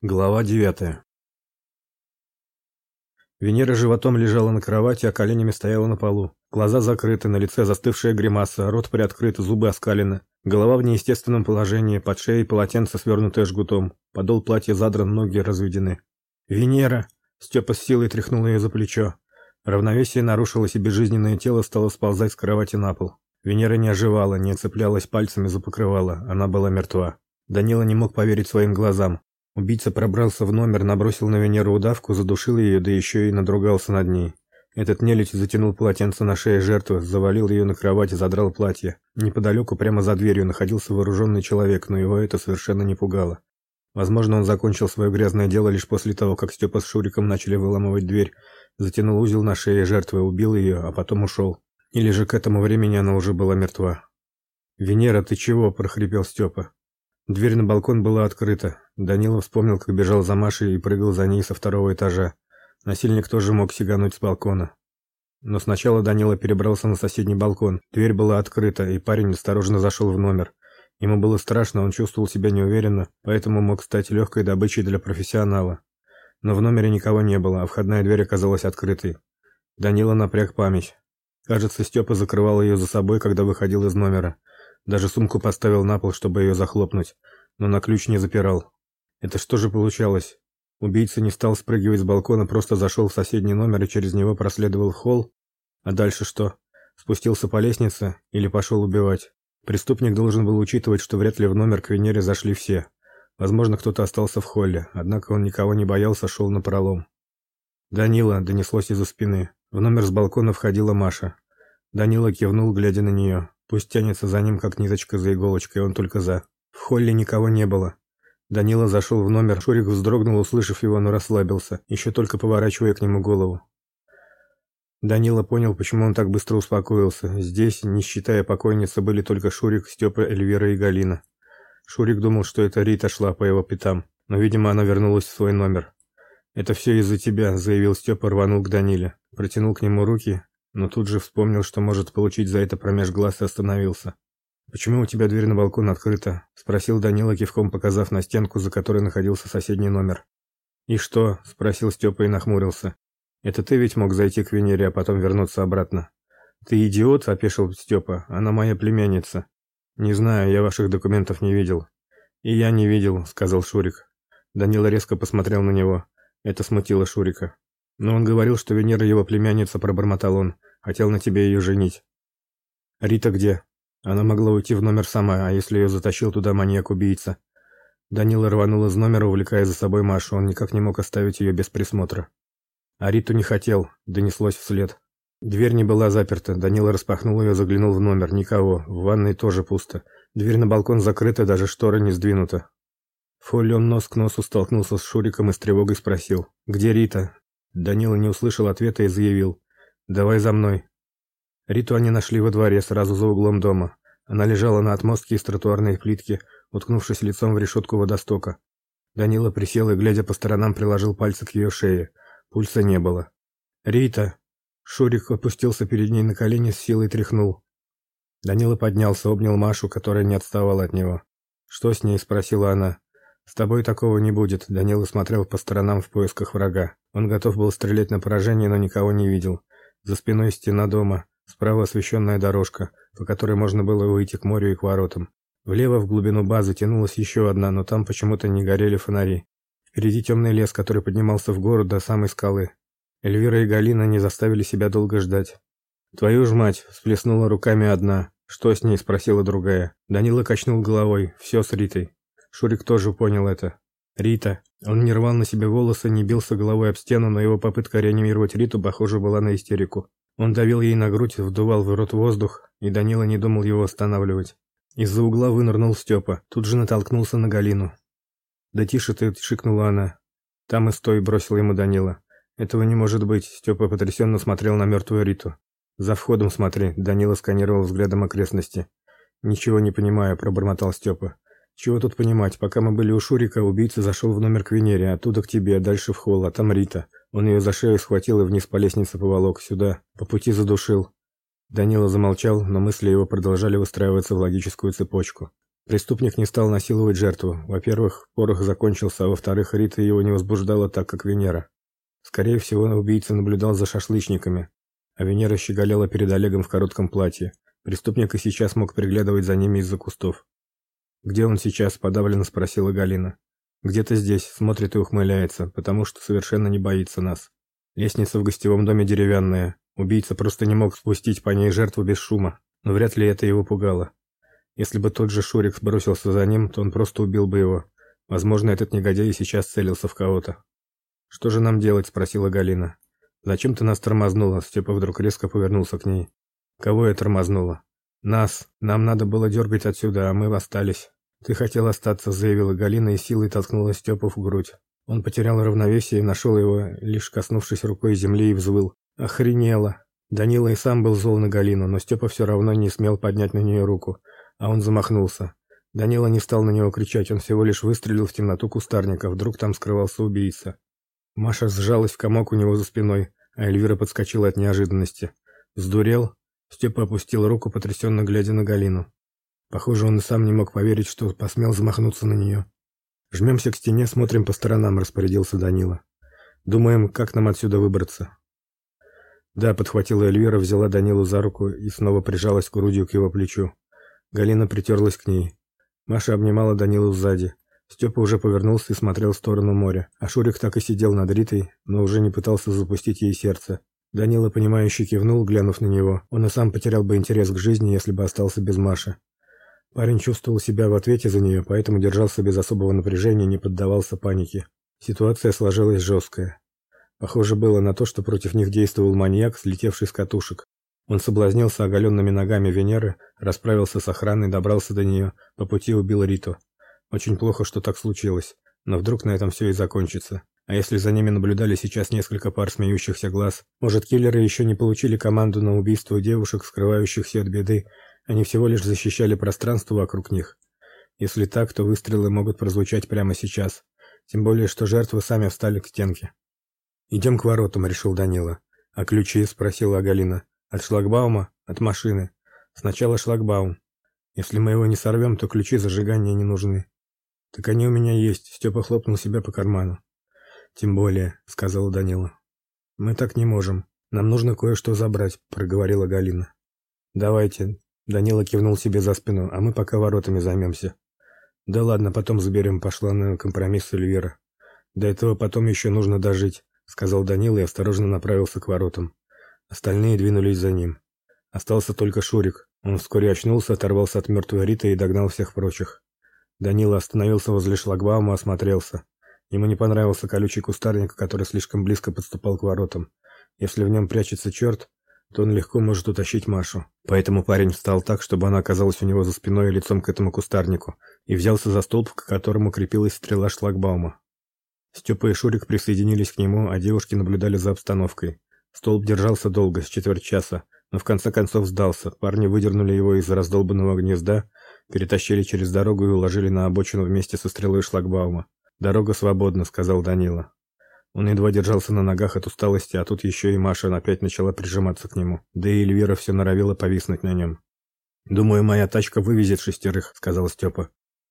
Глава 9. Венера животом лежала на кровати, а коленями стояла на полу. Глаза закрыты, на лице застывшая гримаса, рот приоткрыт, зубы оскалены. Голова в неестественном положении, под шеей полотенце, свернутое жгутом. Подол платья задран, ноги разведены. «Венера!» Степа с силой тряхнул ее за плечо. Равновесие нарушилось, и безжизненное тело стало сползать с кровати на пол. Венера не оживала, не цеплялась пальцами за покрывало. Она была мертва. Данила не мог поверить своим глазам. Убийца пробрался в номер, набросил на Венеру удавку, задушил ее, да еще и надругался над ней. Этот нелюдь затянул полотенце на шее жертвы, завалил ее на кровать и задрал платье. Неподалеку, прямо за дверью, находился вооруженный человек, но его это совершенно не пугало. Возможно, он закончил свое грязное дело лишь после того, как Степа с Шуриком начали выламывать дверь, затянул узел на шее жертвы, убил ее, а потом ушел. Или же к этому времени она уже была мертва. «Венера, ты чего?» – прохрипел Степа. Дверь на балкон была открыта. Данила вспомнил, как бежал за Машей и прыгал за ней со второго этажа. Насильник тоже мог сигануть с балкона. Но сначала Данила перебрался на соседний балкон. Дверь была открыта, и парень осторожно зашел в номер. Ему было страшно, он чувствовал себя неуверенно, поэтому мог стать легкой добычей для профессионала. Но в номере никого не было, а входная дверь оказалась открытой. Данила напряг память. Кажется, Степа закрывал ее за собой, когда выходил из номера. Даже сумку поставил на пол, чтобы ее захлопнуть, но на ключ не запирал. Это что же получалось? Убийца не стал спрыгивать с балкона, просто зашел в соседний номер и через него проследовал в холл. А дальше что? Спустился по лестнице или пошел убивать? Преступник должен был учитывать, что вряд ли в номер к Венере зашли все. Возможно, кто-то остался в холле, однако он никого не боялся, шел на пролом. «Данила!» — донеслось из-за спины. В номер с балкона входила Маша. Данила кивнул, глядя на нее. Пусть тянется за ним, как ниточка за иголочкой, он только за. В холле никого не было. Данила зашел в номер, Шурик вздрогнул, услышав его, но расслабился, еще только поворачивая к нему голову. Данила понял, почему он так быстро успокоился. Здесь, не считая покойницы, были только Шурик, Степа, Эльвира и Галина. Шурик думал, что это Рита шла по его пятам, но, видимо, она вернулась в свой номер. «Это все из-за тебя», — заявил Степа, рванул к Даниле. Протянул к нему руки, но тут же вспомнил, что может получить за это промеж глаз и остановился. «Почему у тебя дверь на балкон открыта?» – спросил Данила, кивком показав на стенку, за которой находился соседний номер. «И что?» – спросил Степа и нахмурился. «Это ты ведь мог зайти к Венере, а потом вернуться обратно?» «Ты идиот?» – опешил Степа. «Она моя племянница». «Не знаю, я ваших документов не видел». «И я не видел», – сказал Шурик. Данила резко посмотрел на него. Это смутило Шурика. Но он говорил, что Венера его племянница, пробормотал он. Хотел на тебе ее женить. Рита где? Она могла уйти в номер сама, а если ее затащил туда маньяк-убийца? Данила рванул из номера, увлекая за собой Машу. Он никак не мог оставить ее без присмотра. А Риту не хотел, донеслось вслед. Дверь не была заперта. Данила распахнул ее, заглянул в номер. Никого. В ванной тоже пусто. Дверь на балкон закрыта, даже штора не сдвинута. В он нос к носу столкнулся с Шуриком и с тревогой спросил: "Где Рита?" Данила не услышал ответа и заявил: "Давай за мной". Риту они нашли во дворе, сразу за углом дома. Она лежала на отмостке из тротуарной плитки, уткнувшись лицом в решетку водостока. Данила присел и, глядя по сторонам, приложил пальцы к ее шее. Пульса не было. "Рита!" Шурик опустился перед ней на колени, с силой тряхнул. Данила поднялся, обнял Машу, которая не отставала от него. "Что с ней?" спросила она. «С тобой такого не будет», — Данила смотрел по сторонам в поисках врага. Он готов был стрелять на поражение, но никого не видел. За спиной стена дома, справа освещенная дорожка, по которой можно было выйти к морю и к воротам. Влево в глубину базы тянулась еще одна, но там почему-то не горели фонари. Впереди темный лес, который поднимался в гору до самой скалы. Эльвира и Галина не заставили себя долго ждать. «Твою ж мать!» – всплеснула руками одна. «Что с ней?» – спросила другая. Данила качнул головой. «Все с Ритой». Шурик тоже понял это. Рита. Он не рвал на себе волосы, не бился головой об стену, но его попытка реанимировать Риту, похоже, была на истерику. Он давил ей на грудь, вдувал в рот воздух, и Данила не думал его останавливать. Из-за угла вынырнул Степа, тут же натолкнулся на Галину. «Да тише ты!» — шикнула она. «Там и стой!» — бросил ему Данила. «Этого не может быть!» — Степа потрясенно смотрел на мертвую Риту. «За входом смотри!» — Данила сканировал взглядом окрестности. «Ничего не понимаю!» — пробормотал Степа. Чего тут понимать, пока мы были у Шурика, убийца зашел в номер к Венере, оттуда к тебе, дальше в холл, а там Рита. Он ее за шею схватил и вниз по лестнице поволок, сюда, по пути задушил. Данила замолчал, но мысли его продолжали выстраиваться в логическую цепочку. Преступник не стал насиловать жертву. Во-первых, порох закончился, а во-вторых, Рита его не возбуждала так, как Венера. Скорее всего, убийца наблюдал за шашлычниками, а Венера щеголяла перед Олегом в коротком платье. Преступник и сейчас мог приглядывать за ними из-за кустов. «Где он сейчас?» – подавленно спросила Галина. «Где-то здесь, смотрит и ухмыляется, потому что совершенно не боится нас. Лестница в гостевом доме деревянная. Убийца просто не мог спустить по ней жертву без шума, но вряд ли это его пугало. Если бы тот же Шурик бросился за ним, то он просто убил бы его. Возможно, этот негодяй сейчас целился в кого-то. «Что же нам делать?» – спросила Галина. «Зачем ты нас тормознула?» Степа вдруг резко повернулся к ней. «Кого я тормознула?» «Нас. Нам надо было дергать отсюда, а мы остались». «Ты хотел остаться», – заявила Галина и силой толкнула Степу в грудь. Он потерял равновесие и нашел его, лишь коснувшись рукой земли и взвыл. «Охренело!» Данила и сам был зол на Галину, но Степа все равно не смел поднять на нее руку а он замахнулся. Данила не стал на него кричать, он всего лишь выстрелил в темноту кустарника, вдруг там скрывался убийца. Маша сжалась в комок у него за спиной, а Эльвира подскочила от неожиданности. Сдурел? Степа опустил руку, потрясенно глядя на Галину. Похоже, он и сам не мог поверить, что посмел замахнуться на нее. «Жмемся к стене, смотрим по сторонам», — распорядился Данила. «Думаем, как нам отсюда выбраться». Да, подхватила Эльвира, взяла Данилу за руку и снова прижалась грудью к его плечу. Галина притерлась к ней. Маша обнимала Данилу сзади. Степа уже повернулся и смотрел в сторону моря, а Шурик так и сидел над Ритой, но уже не пытался запустить ей сердце. Данила, понимающе кивнул, глянув на него. Он и сам потерял бы интерес к жизни, если бы остался без Маши. Парень чувствовал себя в ответе за нее, поэтому держался без особого напряжения не поддавался панике. Ситуация сложилась жесткая. Похоже было на то, что против них действовал маньяк, слетевший с катушек. Он соблазнился оголенными ногами Венеры, расправился с охраной, добрался до нее, по пути убил Риту. Очень плохо, что так случилось, но вдруг на этом все и закончится. А если за ними наблюдали сейчас несколько пар смеющихся глаз, может, киллеры еще не получили команду на убийство девушек, скрывающихся от беды, они всего лишь защищали пространство вокруг них. Если так, то выстрелы могут прозвучать прямо сейчас, тем более что жертвы сами встали к стенке. «Идем к воротам», — решил Данила. «А ключи?» — спросила Агалина. От шлагбаума, от машины. Сначала шлагбаум. Если мы его не сорвем, то ключи зажигания не нужны. Так они у меня есть, Степа хлопнул себя по карману. Тем более, сказала Данила. Мы так не можем. Нам нужно кое-что забрать, проговорила Галина. Давайте. Данила кивнул себе за спину, а мы пока воротами займемся. Да ладно, потом заберем, пошла на компромисс Эльвира. До этого потом еще нужно дожить, сказал Данила и осторожно направился к воротам. Остальные двинулись за ним. Остался только Шурик. Он вскоре очнулся, оторвался от мертвой Риты и догнал всех прочих. Данила остановился возле шлагбаума, осмотрелся. Ему не понравился колючий кустарник, который слишком близко подступал к воротам. Если в нем прячется черт, то он легко может утащить Машу. Поэтому парень встал так, чтобы она оказалась у него за спиной и лицом к этому кустарнику, и взялся за столб, к которому крепилась стрела шлагбаума. Степа и Шурик присоединились к нему, а девушки наблюдали за обстановкой. Столб держался долго, с четверть часа, но в конце концов сдался. Парни выдернули его из раздолбанного гнезда, перетащили через дорогу и уложили на обочину вместе со стрелой шлагбаума. «Дорога свободна», — сказал Данила. Он едва держался на ногах от усталости, а тут еще и Маша опять начала прижиматься к нему. Да и Эльвира все норовила повиснуть на нем. «Думаю, моя тачка вывезет шестерых», — сказал Степа.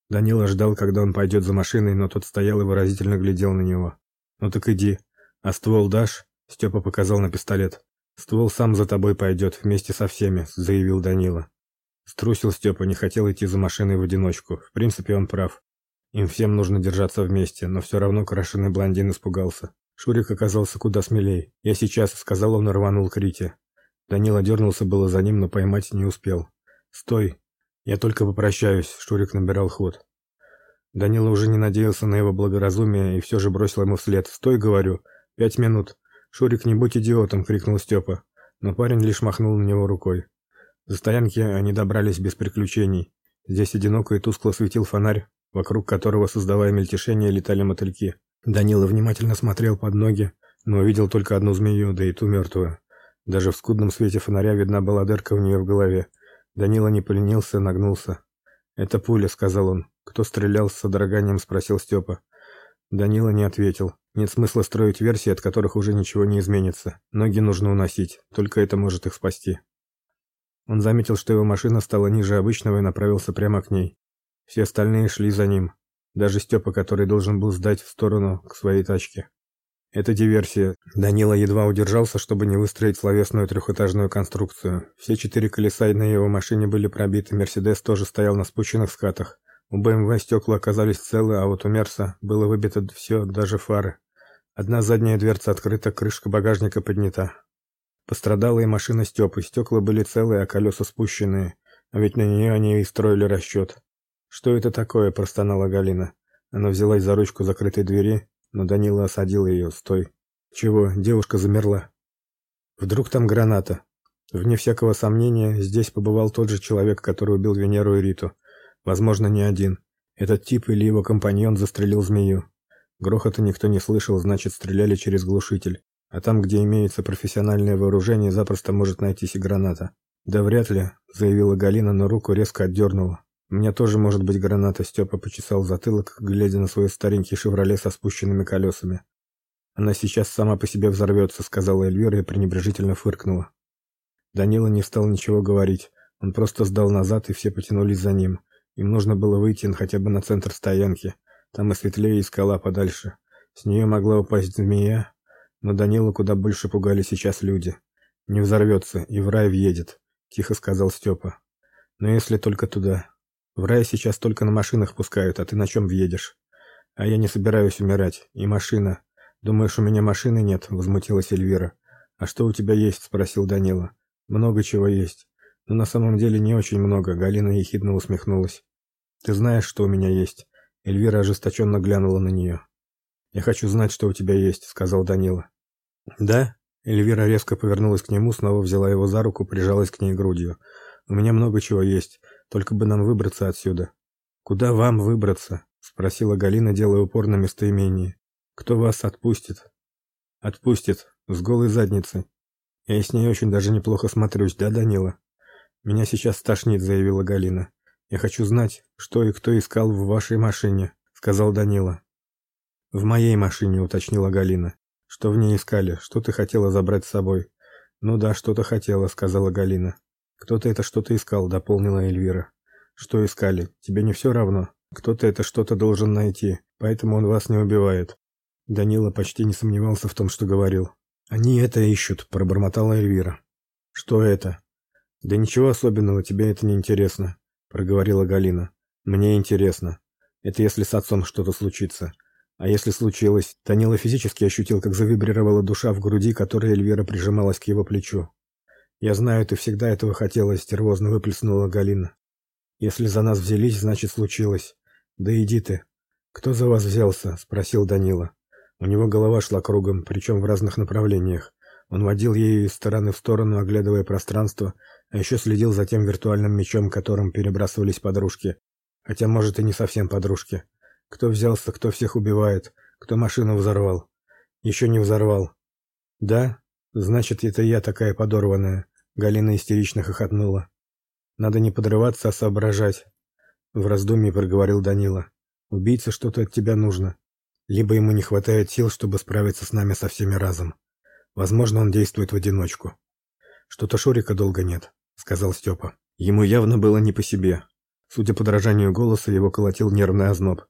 Данила ждал, когда он пойдет за машиной, но тот стоял и выразительно глядел на него. «Ну так иди. А ствол дашь?» Степа показал на пистолет. Ствол сам за тобой пойдет, вместе со всеми, заявил Данила. Струсил Степа, не хотел идти за машиной в одиночку. В принципе, он прав. Им всем нужно держаться вместе, но все равно крашеный блондин испугался. Шурик оказался куда смелей. Я сейчас, сказал он и рванул к Рите. Данила дернулся было за ним, но поймать не успел. Стой. Я только попрощаюсь, Шурик набирал ход. Данила уже не надеялся на его благоразумие и все же бросил ему вслед: "Стой, говорю. Пять минут. «Шурик, не будь идиотом!» — крикнул Степа. Но парень лишь махнул на него рукой. До стоянки они добрались без приключений. Здесь одиноко и тускло светил фонарь, вокруг которого, создавая мельтешение, летали мотыльки. Данила внимательно смотрел под ноги, но увидел только одну змею, да и ту мертвую. Даже в скудном свете фонаря видна была дырка у нее в голове. Данила не поленился, нагнулся. «Это пуля», — сказал он. «Кто стрелял?» — с содроганием спросил Степа. Данила не ответил. Нет смысла строить версии, от которых уже ничего не изменится. Ноги нужно уносить, только это может их спасти. Он заметил, что его машина стала ниже обычного и направился прямо к ней. Все остальные шли за ним. Даже Степа, который должен был сдать в сторону к своей тачке. Это диверсия. Данила едва удержался, чтобы не выстроить словесную трехэтажную конструкцию. Все четыре колеса на его машине были пробиты, Мерседес тоже стоял на спущенных скатах. У БМВ стекла оказались целы, а вот у Мерса было выбито все, даже фары. Одна задняя дверца открыта, крышка багажника поднята. Пострадала и машина Степы. Стекла были целые, а колеса спущенные. А ведь на нее они и строили расчет. «Что это такое?» – простонала Галина. Она взялась за ручку закрытой двери, но Данила осадил ее. «Стой!» «Чего?» – девушка замерла. «Вдруг там граната?» Вне всякого сомнения, здесь побывал тот же человек, который убил Венеру и Риту. Возможно, не один. Этот тип или его компаньон застрелил змею. Грохота никто не слышал, значит, стреляли через глушитель. А там, где имеется профессиональное вооружение, запросто может найтись и граната. Да вряд ли, заявила Галина, но руку резко отдернула. Меня тоже может быть граната, Степа почесал затылок, глядя на свой старенький «Шевроле» со спущенными колесами. Она сейчас сама по себе взорвется», — сказала Эльвира и пренебрежительно фыркнула. Данила не стал ничего говорить. Он просто сдал назад, и все потянулись за ним. Им нужно было выйти хотя бы на центр стоянки. Там и светлее, и скала подальше. С нее могла упасть змея, но Данилу куда больше пугали сейчас люди. Не взорвется и в рай въедет, тихо сказал Степа. Но если только туда. В рай сейчас только на машинах пускают, а ты на чем въедешь? А я не собираюсь умирать. И машина. Думаешь, у меня машины нет? возмутилась Эльвира. А что у тебя есть? спросил Данила. Много чего есть. Но на самом деле не очень много, Галина ехидно усмехнулась. Ты знаешь, что у меня есть? Эльвира ожесточенно глянула на нее. Я хочу знать, что у тебя есть, сказал Данила. Да? Эльвира резко повернулась к нему, снова взяла его за руку, прижалась к ней грудью. У меня много чего есть, только бы нам выбраться отсюда. Куда вам выбраться? спросила Галина, делая упор на местоимение. Кто вас отпустит? Отпустит с голой задницей. Я с ней очень даже неплохо смотрюсь, да, Данила? Меня сейчас стошнит, заявила Галина. Я хочу знать, что и кто искал в вашей машине, сказал Данила. В моей машине, уточнила Галина. Что в ней искали? Что ты хотела забрать с собой? Ну да, что-то хотела, сказала Галина. Кто-то это что-то искал, дополнила Эльвира. Что искали? Тебе не все равно? Кто-то это что-то должен найти, поэтому он вас не убивает. Данила почти не сомневался в том, что говорил. Они это ищут, пробормотала Эльвира. Что это? Да ничего особенного, тебе это не интересно проговорила Галина. Мне интересно. Это если с отцом что-то случится. А если случилось, Танила физически ощутил, как завибрировала душа в груди, которой Эльвира прижималась к его плечу. Я знаю, ты всегда этого хотела, стервозно выплеснула Галина. Если за нас взялись, значит, случилось. Да иди ты. Кто за вас взялся? спросил Данила. У него голова шла кругом, причем в разных направлениях. Он водил ею из стороны в сторону, оглядывая пространство, а еще следил за тем виртуальным мечом, которым перебрасывались подружки. Хотя, может, и не совсем подружки. Кто взялся, кто всех убивает, кто машину взорвал. Еще не взорвал. Да? Значит, это я такая подорванная. Галина истерично хохотнула. Надо не подрываться, а соображать. В раздумье проговорил Данила. Убийце что-то от тебя нужно. Либо ему не хватает сил, чтобы справиться с нами со всеми разом. Возможно, он действует в одиночку. Что-то Шурика долго нет, сказал Степа. Ему явно было не по себе. Судя по дрожанию голоса, его колотил нервный озноб.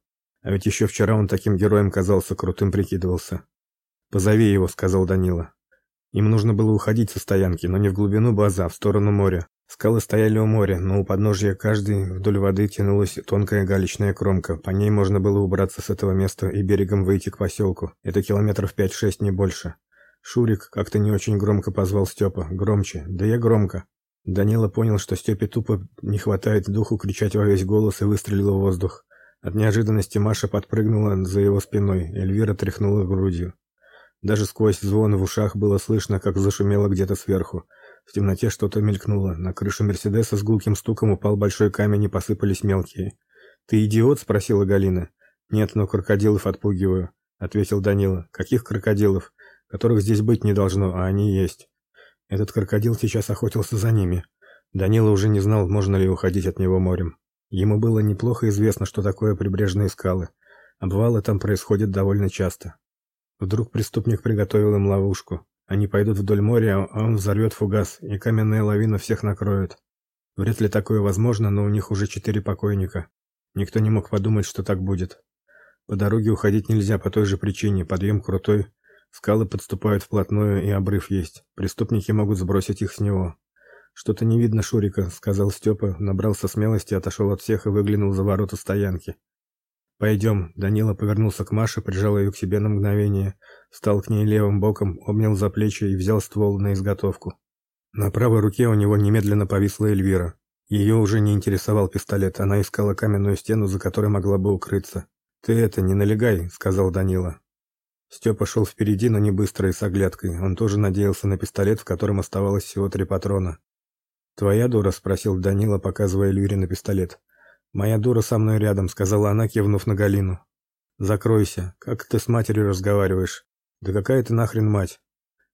А ведь еще вчера он таким героем казался, крутым прикидывался. Позови его, сказал Данила. Им нужно было уходить со стоянки, но не в глубину база, а в сторону моря. Скалы стояли у моря, но у подножья каждой вдоль воды тянулась тонкая галечная кромка. По ней можно было убраться с этого места и берегом выйти к поселку. Это километров пять-шесть, не больше. Шурик как-то не очень громко позвал Степа. Громче. Да я громко. Данила понял, что Степе тупо не хватает духу кричать во весь голос и выстрелил в воздух. От неожиданности Маша подпрыгнула за его спиной. Эльвира тряхнула грудью. Даже сквозь звон в ушах было слышно, как зашумело где-то сверху. В темноте что-то мелькнуло. На крышу Мерседеса с гулким стуком упал большой камень и посыпались мелкие. «Ты идиот?» – спросила Галина. «Нет, но крокодилов отпугиваю», – ответил Данила. «Каких крокодилов?» которых здесь быть не должно, а они есть. Этот крокодил сейчас охотился за ними. Данила уже не знал, можно ли уходить от него морем. Ему было неплохо известно, что такое прибрежные скалы. Обвалы там происходят довольно часто. Вдруг преступник приготовил им ловушку. Они пойдут вдоль моря, а он взорвет фугас, и каменная лавина всех накроет. Вряд ли такое возможно, но у них уже четыре покойника. Никто не мог подумать, что так будет. По дороге уходить нельзя по той же причине. Подъем крутой, скалы подступают вплотную и обрыв есть. Преступники могут сбросить их с него. Что-то не видно Шурика, сказал Степа, набрался смелости, отошел от всех и выглянул за ворота стоянки. «Пойдем». Данила повернулся к Маше, прижал ее к себе на мгновение, встал к ней левым боком, обнял за плечи и взял ствол на изготовку. На правой руке у него немедленно повисла Эльвира. Ее уже не интересовал пистолет, она искала каменную стену, за которой могла бы укрыться. «Ты это, не налегай», — сказал Данила. Степа шел впереди, но не быстро и с оглядкой. Он тоже надеялся на пистолет, в котором оставалось всего три патрона. «Твоя дура?» — спросил Данила, показывая Эльвире на пистолет. «Моя дура со мной рядом», — сказала она, кивнув на Галину. «Закройся. Как ты с матерью разговариваешь?» «Да какая ты нахрен мать?»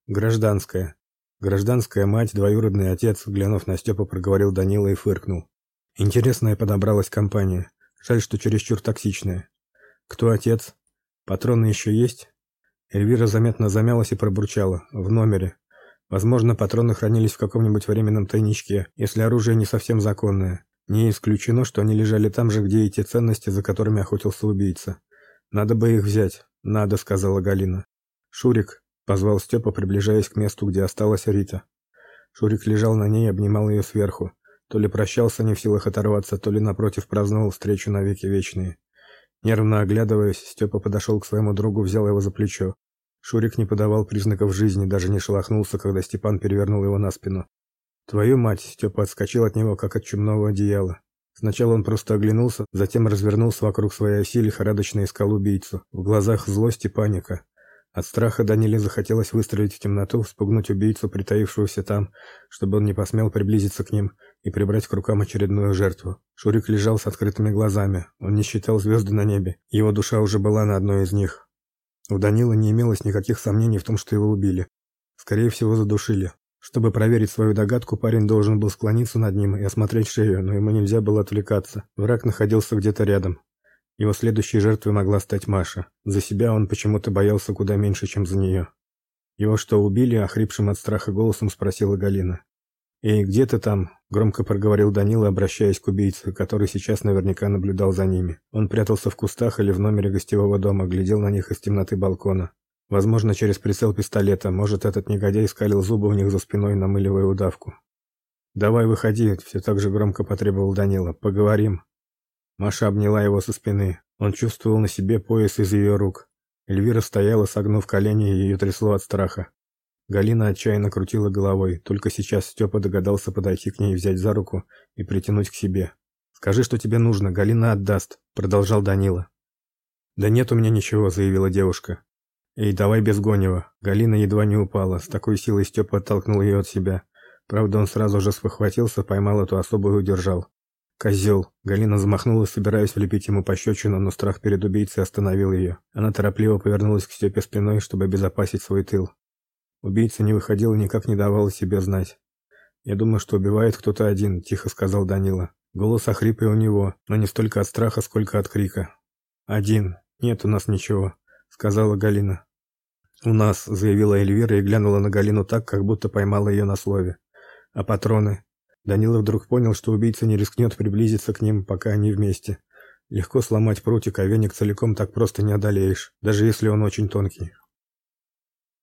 «Гражданская». «Гражданская мать, двоюродный отец», — глянув на Степа, проговорил Данила и фыркнул. Интересная подобралась компания. Жаль, что чересчур токсичная. «Кто отец? Патроны еще есть?» Эльвира заметно замялась и пробурчала. «В номере. Возможно, патроны хранились в каком-нибудь временном тайничке, если оружие не совсем законное. Не исключено, что они лежали там же, где и те ценности, за которыми охотился убийца. Надо бы их взять. Надо, сказала Галина. Шурик позвал Степа, приближаясь к месту, где осталась Рита. Шурик лежал на ней обнимал ее сверху. То ли прощался не в силах оторваться, то ли напротив праздновал встречу навеки вечные. Нервно оглядываясь, Степа подошел к своему другу, взял его за плечо. Шурик не подавал признаков жизни, даже не шелохнулся, когда Степан перевернул его на спину. Твою мать, Степа отскочил от него, как от чумного одеяла. Сначала он просто оглянулся, затем развернулся вокруг своей оси, лихорадочно искал убийцу. В глазах злость и паника. От страха Даниле захотелось выстрелить в темноту, спугнуть убийцу, притаившегося там, чтобы он не посмел приблизиться к ним и прибрать к рукам очередную жертву. Шурик лежал с открытыми глазами. Он не считал звезды на небе. Его душа уже была на одной из них. У Данила не имелось никаких сомнений в том, что его убили. Скорее всего, задушили. Чтобы проверить свою догадку, парень должен был склониться над ним и осмотреть шею, но ему нельзя было отвлекаться. Враг находился где-то рядом. Его следующей жертвой могла стать Маша. За себя он почему-то боялся куда меньше, чем за нее. «Его что, убили?» – охрипшим от страха голосом спросила Галина. «Эй, где ты там?» – громко проговорил Данила, обращаясь к убийце, который сейчас наверняка наблюдал за ними. Он прятался в кустах или в номере гостевого дома, глядел на них из темноты балкона. Возможно, через прицел пистолета. Может, этот негодяй скалил зубы у них за спиной, намыливая удавку. «Давай выходи», — все так же громко потребовал Данила. «Поговорим». Маша обняла его со спины. Он чувствовал на себе пояс из ее рук. Эльвира стояла, согнув колени, и ее трясло от страха. Галина отчаянно крутила головой. Только сейчас Степа догадался подойти к ней, взять за руку и притянуть к себе. «Скажи, что тебе нужно, Галина отдаст», — продолжал Данила. «Да нет у меня ничего», — заявила девушка. «Эй, давай без гонева!» Галина едва не упала. С такой силой Степа оттолкнул ее от себя. Правда, он сразу же спохватился, поймал эту особу и удержал. «Козел!» Галина замахнулась, собираясь влепить ему пощечину, но страх перед убийцей остановил ее. Она торопливо повернулась к Степе спиной, чтобы обезопасить свой тыл. Убийца не выходил и никак не давал себе знать. «Я думаю, что убивает кто-то один», — тихо сказал Данила. Голос охрипый у него, но не столько от страха, сколько от крика. «Один. Нет у нас ничего сказала Галина. У нас, заявила Эльвира и глянула на Галину так, как будто поймала ее на слове. А патроны? Данила вдруг понял, что убийца не рискнет приблизиться к ним, пока они вместе. Легко сломать прутик, а веник целиком так просто не одолеешь, даже если он очень тонкий.